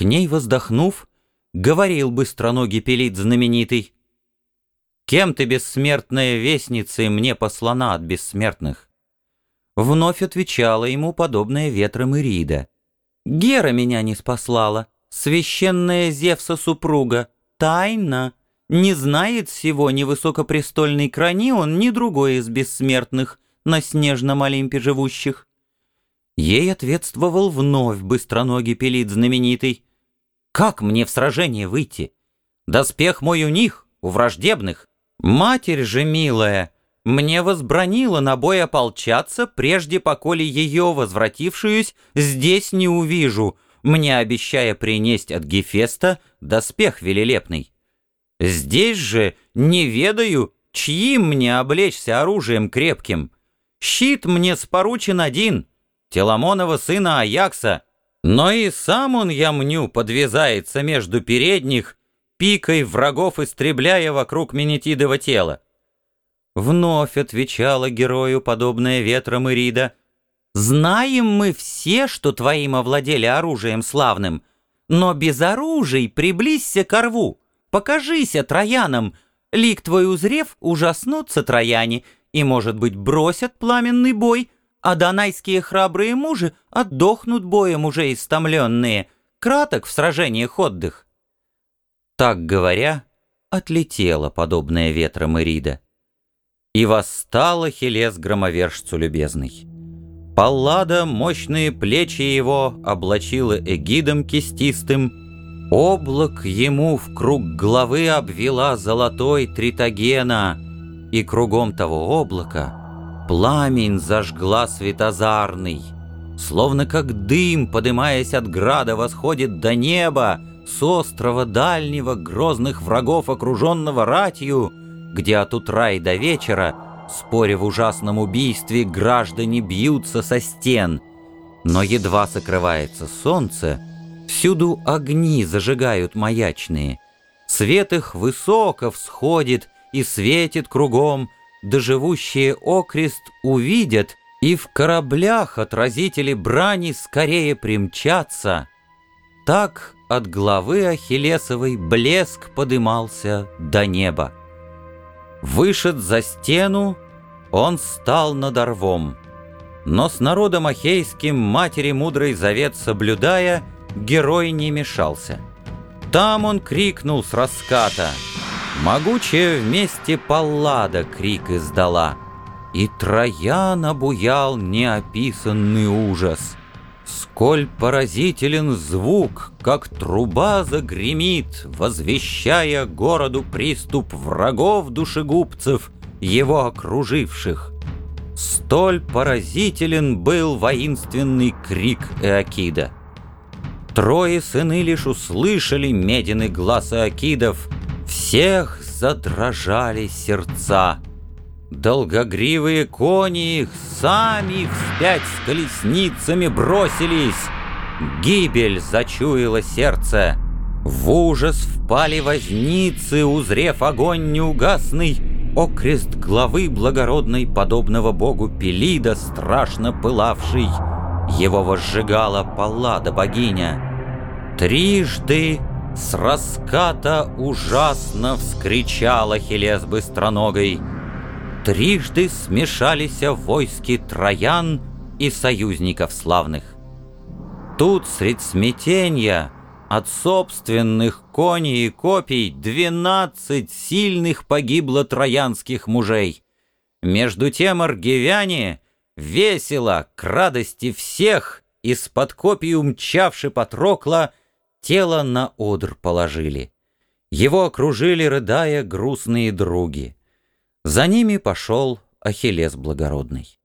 К ней воздохнув, говорил быстроногий пелит знаменитый. «Кем ты, бессмертная вестница, и мне послана от бессмертных?» Вновь отвечала ему подобная ветром Ирида. «Гера меня не спаслала, священная Зевса супруга, тайна, не знает всего ни высокопрестольный кранион, ни другой из бессмертных, на снежном Олимпе живущих». Ей ответствовал вновь быстроногий пелит знаменитый. «Как мне в сражение выйти? Доспех мой у них, у враждебных. Матерь же милая, мне возбранила на бой ополчаться, прежде поколи ее, возвратившуюсь, здесь не увижу, мне обещая принесть от Гефеста доспех велелепный. Здесь же не ведаю, чьим мне облечься оружием крепким. Щит мне споручен один, Теламонова сына Аякса, но и сам он, я мню, подвязается между передних, пикой врагов истребляя вокруг Менетидова тела. Вновь отвечала герою, подобная ветром Ирида. «Знаем мы все, что твоим овладели оружием славным, но без оружий приблизься к рву, покажися троянам, лик твой узрев, ужаснутся трояне и, может быть, бросят пламенный бой, а донайские храбрые мужи отдохнут боем уже истомленные, краток в сражениях отдых». Так говоря, отлетела подобная ветром Ирида. И восстал Ахиллес громовержцу любезный. Паллада мощные плечи его облачила эгидом кистистым, Облак ему в круг головы обвела золотой тритогена, И кругом того облака пламень зажгла светозарный, Словно как дым, подымаясь от града, восходит до неба, С острова дальнего грозных врагов, окруженного ратью, где от утра и до вечера, споря в ужасном убийстве, граждане бьются со стен. Но едва сокрывается солнце, всюду огни зажигают маячные. Свет их высоко всходит и светит кругом, да живущие окрест увидят, и в кораблях отразители брани скорее примчатся. Так от главы Ахиллесовой блеск подымался до неба. Вышед за стену, он стал над орвом. Но с народом ахейским матери мудрый завет соблюдая, герой не мешался. Там он крикнул с раската. Могучая вместе Паллада крик издала. И Троян обуял неописанный ужас. Сколь поразителен звук, как труба загремит, Возвещая городу приступ врагов душегубцев, Его окруживших. Столь поразителен был воинственный крик Эакида. Трое сыны лишь услышали меденный глаз Эакидов, Всех задрожали сердца — Долгогривые кони их сами вспять с колесницами бросились. Гибель зачуяло сердце. В ужас впали возницы, узрев огонь неугасный, Окрест главы благородной, подобного богу Пелида, страшно пылавший. Его возжигала Паллада богиня. Трижды с раската ужасно вскричал Ахиллес быстроногой — трижды смешались в войске троян и союзников славных. Тут средь смятения от собственных коней и копий двенадцать сильных погибло троянских мужей. Между тем аргивяне весело, к радости всех, из-под копий умчавши Патрокла, тело на одр положили. Его окружили, рыдая, грустные други. За ними пошел Ахиллес Благородный.